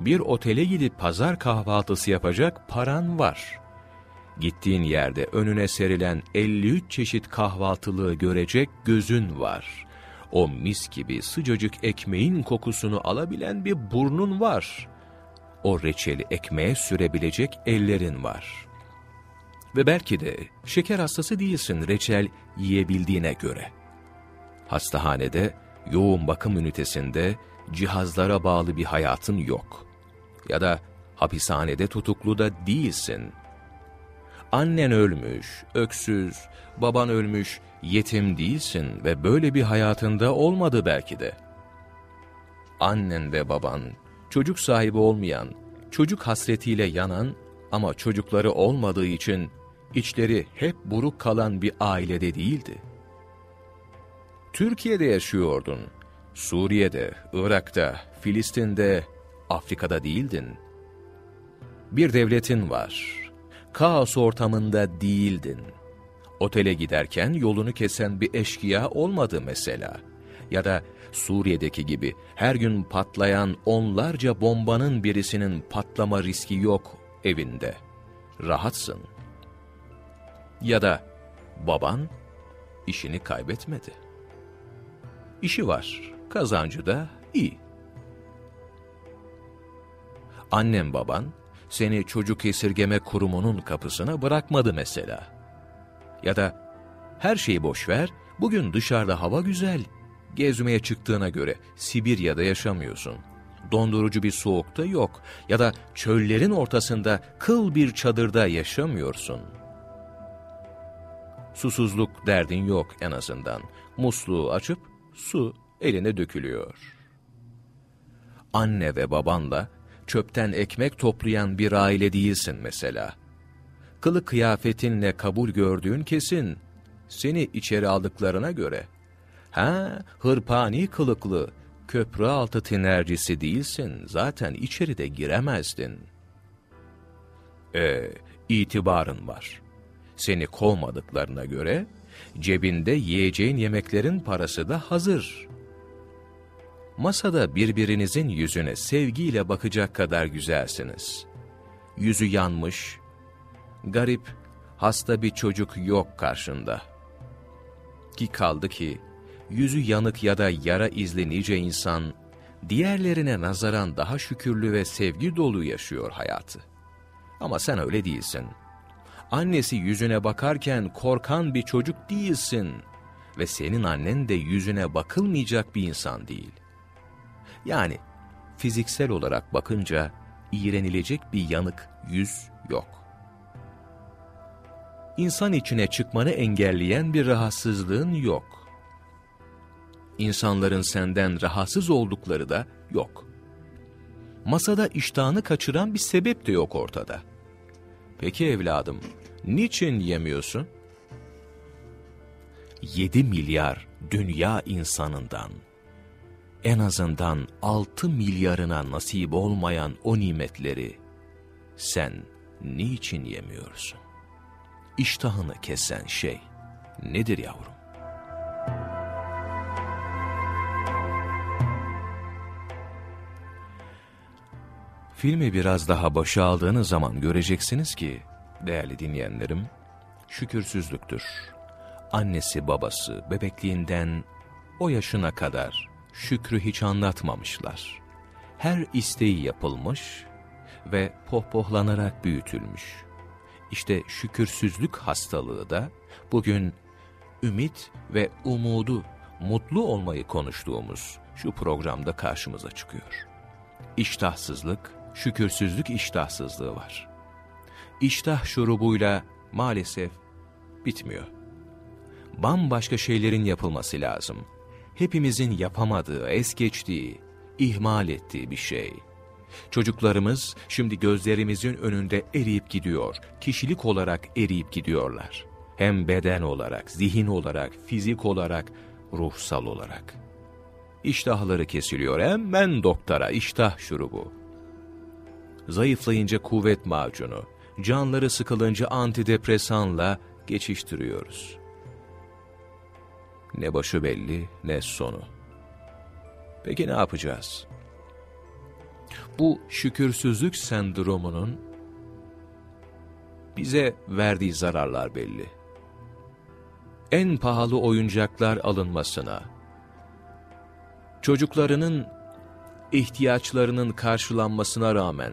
Bir otele gidip pazar kahvaltısı yapacak paran var. Gittiğin yerde önüne serilen 53 çeşit kahvaltılığı görecek gözün var. O mis gibi sıcacık ekmeğin kokusunu alabilen bir burnun var. O reçeli ekmeğe sürebilecek ellerin var.'' Ve belki de şeker hastası değilsin reçel yiyebildiğine göre. Hastahanede, yoğun bakım ünitesinde cihazlara bağlı bir hayatın yok. Ya da hapishanede tutuklu da değilsin. Annen ölmüş, öksüz, baban ölmüş, yetim değilsin ve böyle bir hayatında olmadı belki de. Annen ve baban, çocuk sahibi olmayan, çocuk hasretiyle yanan ama çocukları olmadığı için içleri hep buruk kalan bir ailede değildi. Türkiye'de yaşıyordun, Suriye'de, Irak'ta, Filistin'de, Afrika'da değildin. Bir devletin var, kaos ortamında değildin. Otele giderken yolunu kesen bir eşkıya olmadı mesela. Ya da Suriye'deki gibi her gün patlayan onlarca bombanın birisinin patlama riski yok evinde. Rahatsın.'' Ya da baban işini kaybetmedi. İşi var, kazancı da iyi. Annem baban seni çocuk esirgeme kurumunun kapısına bırakmadı mesela. Ya da her şeyi boş ver, bugün dışarıda hava güzel. Gezmeye çıktığına göre Sibirya'da yaşamıyorsun. Dondurucu bir soğukta yok ya da çöllerin ortasında kıl bir çadırda yaşamıyorsun.'' Susuzluk derdin yok en azından. Musluğu açıp su eline dökülüyor. Anne ve babanla çöpten ekmek toplayan bir aile değilsin mesela. Kılık kıyafetinle kabul gördüğün kesin. Seni içeri aldıklarına göre. Ha, hırpani kılıklı, köprü altı tinercisi değilsin. Zaten içeri de giremezdin. E, itibarın var. Seni kovmadıklarına göre cebinde yiyeceğin yemeklerin parası da hazır. Masada birbirinizin yüzüne sevgiyle bakacak kadar güzelsiniz. Yüzü yanmış, garip, hasta bir çocuk yok karşında. Ki kaldı ki, yüzü yanık ya da yara izli nice insan, diğerlerine nazaran daha şükürlü ve sevgi dolu yaşıyor hayatı. Ama sen öyle değilsin. Annesi yüzüne bakarken korkan bir çocuk değilsin. Ve senin annen de yüzüne bakılmayacak bir insan değil. Yani fiziksel olarak bakınca iğrenilecek bir yanık yüz yok. İnsan içine çıkmanı engelleyen bir rahatsızlığın yok. İnsanların senden rahatsız oldukları da yok. Masada iştahını kaçıran bir sebep de yok ortada. Peki evladım, niçin yemiyorsun? 7 milyar dünya insanından en azından 6 milyarına nasip olmayan o nimetleri sen niçin yemiyorsun? İştahını kesen şey nedir yavrum? Filmi biraz daha başa aldığınız zaman göreceksiniz ki, değerli dinleyenlerim, şükürsüzlüktür. Annesi babası bebekliğinden o yaşına kadar şükrü hiç anlatmamışlar. Her isteği yapılmış ve pohpohlanarak büyütülmüş. İşte şükürsüzlük hastalığı da bugün ümit ve umudu, mutlu olmayı konuştuğumuz şu programda karşımıza çıkıyor. İştahsızlık, şükürsüzlük iştahsızlığı var. İştah şurubuyla maalesef bitmiyor. Bambaşka şeylerin yapılması lazım. Hepimizin yapamadığı, es geçtiği, ihmal ettiği bir şey. Çocuklarımız şimdi gözlerimizin önünde eriyip gidiyor. Kişilik olarak eriyip gidiyorlar. Hem beden olarak, zihin olarak, fizik olarak, ruhsal olarak. İştahları kesiliyor. Hemen doktora iştah şurubu zayıflayınca kuvvet macunu, canları sıkılınca antidepresanla geçiştiriyoruz. Ne başı belli ne sonu. Peki ne yapacağız? Bu şükürsüzlük sendromunun bize verdiği zararlar belli. En pahalı oyuncaklar alınmasına, çocuklarının ihtiyaçlarının karşılanmasına rağmen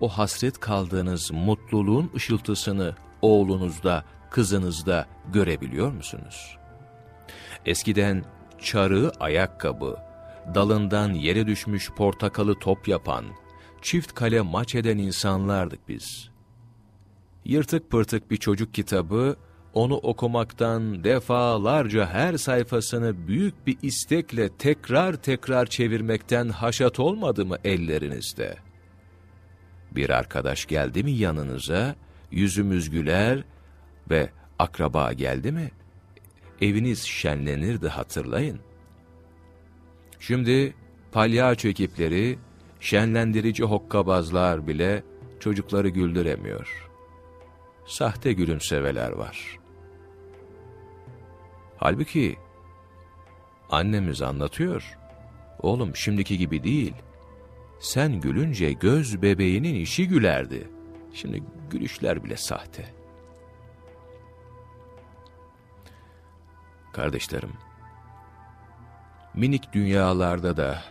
o hasret kaldığınız mutluluğun ışıltısını oğlunuzda, kızınızda görebiliyor musunuz? Eskiden çarı ayakkabı, dalından yere düşmüş portakalı top yapan, çift kale maç eden insanlardık biz. Yırtık pırtık bir çocuk kitabı, onu okumaktan defalarca her sayfasını büyük bir istekle tekrar tekrar çevirmekten haşat olmadı mı ellerinizde?'' Bir arkadaş geldi mi yanınıza, yüzümüz güler ve akraba geldi mi, eviniz şenlenirdi hatırlayın. Şimdi palyaço ekipleri, şenlendirici hokkabazlar bile çocukları güldüremiyor. Sahte gülümsemeler var. Halbuki annemiz anlatıyor. Oğlum şimdiki gibi değil.'' Sen gülünce göz bebeğinin işi gülerdi. Şimdi gülüşler bile sahte. Kardeşlerim, minik dünyalarda da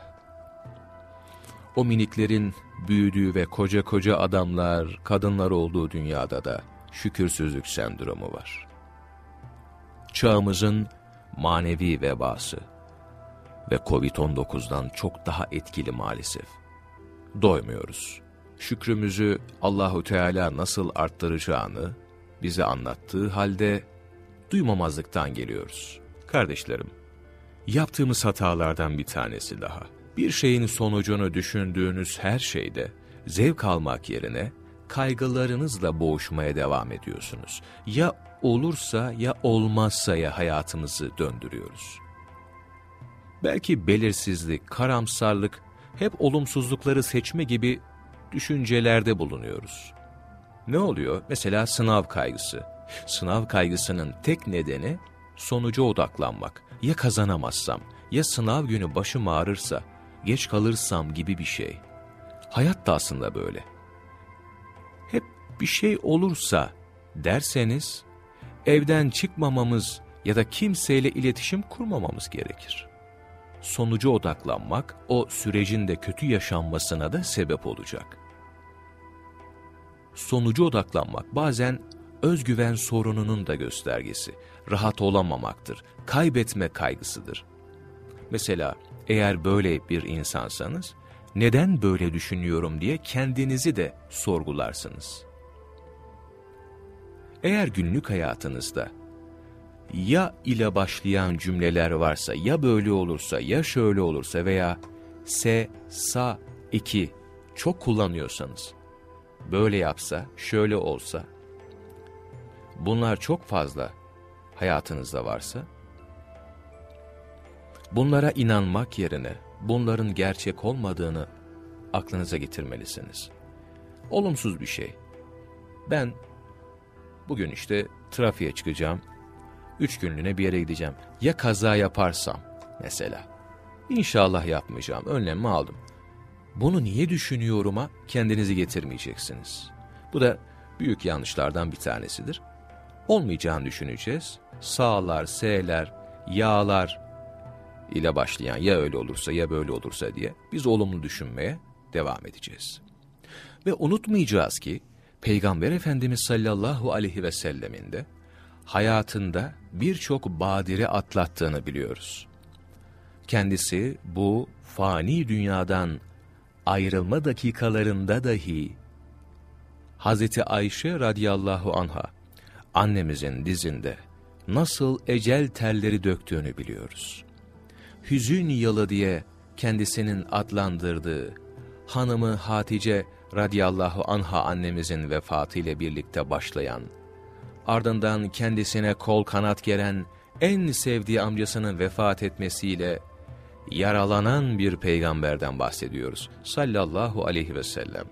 o miniklerin büyüdüğü ve koca koca adamlar, kadınlar olduğu dünyada da şükürsüzlük sendromu var. Çağımızın manevi vebası ve Covid-19'dan çok daha etkili maalesef doymuyoruz. Şükrümüzü Allahu Teala nasıl arttıracağını bize anlattığı halde duymamazlıktan geliyoruz. Kardeşlerim, yaptığımız hatalardan bir tanesi daha. Bir şeyin sonucunu düşündüğünüz her şeyde zevk almak yerine kaygılarınızla boğuşmaya devam ediyorsunuz. Ya olursa ya olmazsa ya hayatımızı döndürüyoruz. Belki belirsizlik, karamsarlık, hep olumsuzlukları seçme gibi düşüncelerde bulunuyoruz. Ne oluyor? Mesela sınav kaygısı. Sınav kaygısının tek nedeni sonuca odaklanmak. Ya kazanamazsam, ya sınav günü başım ağrırsa, geç kalırsam gibi bir şey. Hayat da aslında böyle. Hep bir şey olursa derseniz, evden çıkmamamız ya da kimseyle iletişim kurmamamız gerekir. Sonuca odaklanmak, o sürecin de kötü yaşanmasına da sebep olacak. Sonuca odaklanmak bazen özgüven sorununun da göstergesi. Rahat olamamaktır, kaybetme kaygısıdır. Mesela eğer böyle bir insansanız, neden böyle düşünüyorum diye kendinizi de sorgularsınız. Eğer günlük hayatınızda ya ile başlayan cümleler varsa, ya böyle olursa, ya şöyle olursa veya se, sa, iki çok kullanıyorsanız, böyle yapsa, şöyle olsa, bunlar çok fazla hayatınızda varsa, bunlara inanmak yerine bunların gerçek olmadığını aklınıza getirmelisiniz. Olumsuz bir şey. Ben bugün işte trafiğe çıkacağım, üç günlüğüne bir yere gideceğim. Ya kaza yaparsam mesela. İnşallah yapmayacağım, önlemimi aldım. Bunu niye düşünüyorum'a kendinizi getirmeyeceksiniz. Bu da büyük yanlışlardan bir tanesidir. Olmayacağını düşüneceğiz. Sağlar, S'ler, yağlar ile başlayan ya öyle olursa ya böyle olursa diye biz olumlu düşünmeye devam edeceğiz. Ve unutmayacağız ki Peygamber Efendimiz sallallahu aleyhi ve sellemin de hayatında birçok badire atlattığını biliyoruz. Kendisi bu fani dünyadan ayrılma dakikalarında dahi Hazreti Ayşe radıyallahu anha annemizin dizinde nasıl ecel terleri döktüğünü biliyoruz. Hüzün yılı diye kendisinin adlandırdığı hanımı Hatice radıyallahu anha annemizin vefatıyla birlikte başlayan, ardından kendisine kol kanat gelen en sevdiği amcasının vefat etmesiyle yaralanan bir peygamberden bahsediyoruz. Sallallahu aleyhi ve sellem.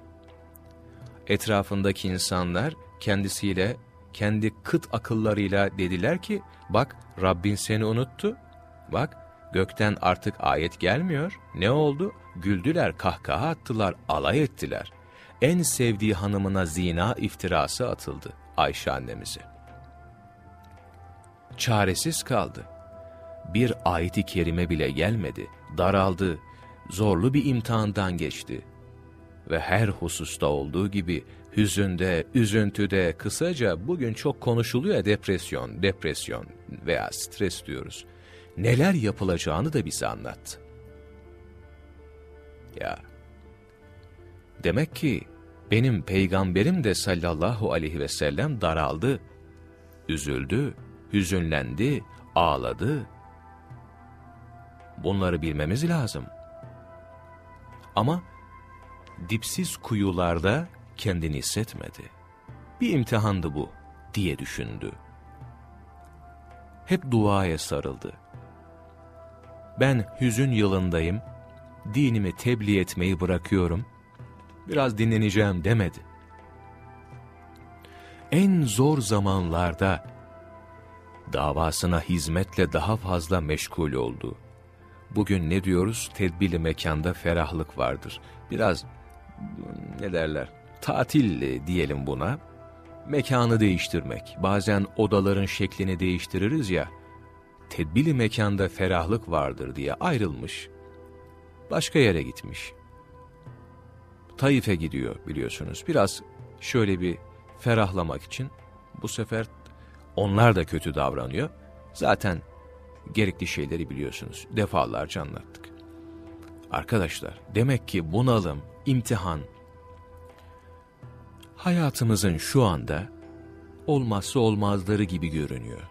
Etrafındaki insanlar kendisiyle, kendi kıt akıllarıyla dediler ki, bak Rabbin seni unuttu, bak gökten artık ayet gelmiyor, ne oldu? Güldüler, kahkaha attılar, alay ettiler. En sevdiği hanımına zina iftirası atıldı Ayşe annemize. Çaresiz kaldı bir ayeti kerime bile gelmedi, daraldı, zorlu bir imtihandan geçti. Ve her hususta olduğu gibi hüzünde, üzüntüde, kısaca bugün çok konuşuluyor ya depresyon, depresyon veya stres diyoruz. Neler yapılacağını da bize anlattı. Ya, demek ki benim peygamberim de sallallahu aleyhi ve sellem daraldı, üzüldü, hüzünlendi, ağladı, Bunları bilmemiz lazım. Ama dipsiz kuyularda kendini hissetmedi. Bir imtihandı bu diye düşündü. Hep duaya sarıldı. Ben hüzün yılındayım, dinimi tebliğ etmeyi bırakıyorum, biraz dinleneceğim demedi. En zor zamanlarda davasına hizmetle daha fazla meşgul oldu Bugün ne diyoruz? Tedbili mekanda ferahlık vardır. Biraz ne derler? Tatil diyelim buna. Mekanı değiştirmek. Bazen odaların şeklini değiştiririz ya. Tedbili mekanda ferahlık vardır diye ayrılmış. Başka yere gitmiş. Taif'e gidiyor biliyorsunuz. Biraz şöyle bir ferahlamak için bu sefer onlar da kötü davranıyor. Zaten gerekli şeyleri biliyorsunuz. Defalarca anlattık. Arkadaşlar, demek ki bunalım, imtihan, hayatımızın şu anda olmazsa olmazları gibi görünüyor.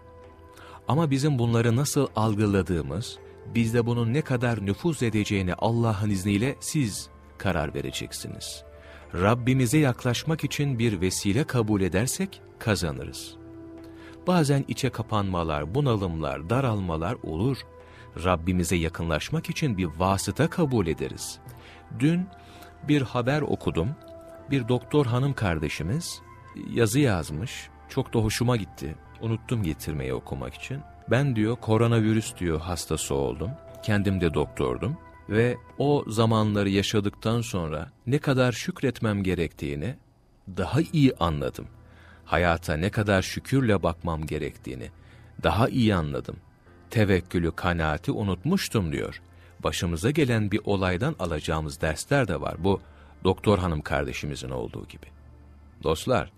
Ama bizim bunları nasıl algıladığımız, bizde bunun ne kadar nüfuz edeceğini Allah'ın izniyle siz karar vereceksiniz. Rabbimize yaklaşmak için bir vesile kabul edersek kazanırız. Bazen içe kapanmalar, bunalımlar, daralmalar olur. Rabbimize yakınlaşmak için bir vasıta kabul ederiz. Dün bir haber okudum. Bir doktor hanım kardeşimiz yazı yazmış. Çok da hoşuma gitti. Unuttum getirmeyi okumak için. Ben diyor koronavirüs diyor hastası oldum. Kendim de doktordum. Ve o zamanları yaşadıktan sonra ne kadar şükretmem gerektiğini daha iyi anladım. Hayata ne kadar şükürle bakmam gerektiğini daha iyi anladım. Tevekkülü, kanaati unutmuştum diyor. Başımıza gelen bir olaydan alacağımız dersler de var. Bu doktor hanım kardeşimizin olduğu gibi. Dostlar,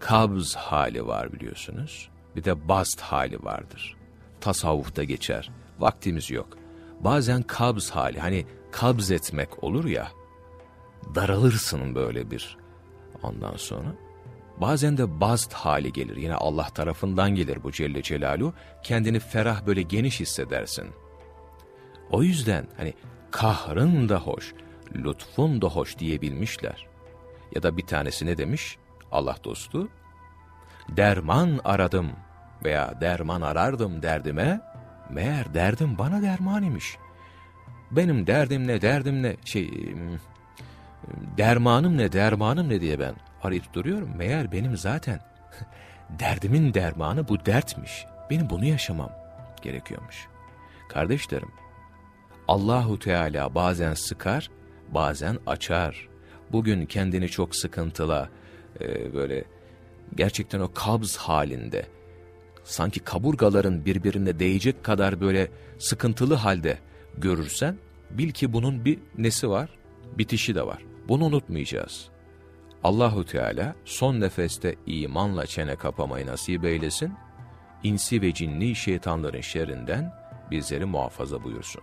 kabz hali var biliyorsunuz. Bir de bast hali vardır. Tasavvufta geçer. Vaktimiz yok. Bazen kabz hali, hani kabz etmek olur ya, daralırsın böyle bir ondan sonra. Bazen de bast hali gelir. Yine Allah tarafından gelir bu Celle Celaluhu. Kendini ferah böyle geniş hissedersin. O yüzden hani kahrın da hoş, lütfun da hoş diyebilmişler. Ya da bir tanesi ne demiş? Allah dostu, derman aradım veya derman arardım derdime, meğer derdim bana derman imiş. Benim derdim ne, derdim ne, şey, dermanım ne, dermanım ne diye ben arayıp duruyorum. Meğer benim zaten derdimin dermanı bu dertmiş. Benim bunu yaşamam gerekiyormuş. Kardeşlerim, Allahu Teala bazen sıkar, bazen açar. Bugün kendini çok sıkıntıla, e, böyle gerçekten o kabz halinde, sanki kaburgaların birbirine değecek kadar böyle sıkıntılı halde görürsen, bil ki bunun bir nesi var, bitişi de var. Bunu unutmayacağız. Allahu Teala son nefeste imanla çene kapamayı nasip eylesin, insi ve cinni şeytanların şerrinden bizleri muhafaza buyursun.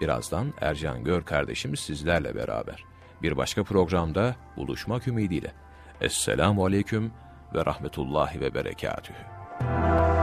Birazdan Ercan Gör kardeşimiz sizlerle beraber. Bir başka programda buluşmak ümidiyle. Esselamu Aleyküm ve Rahmetullahi ve Berekatühü. Thank you.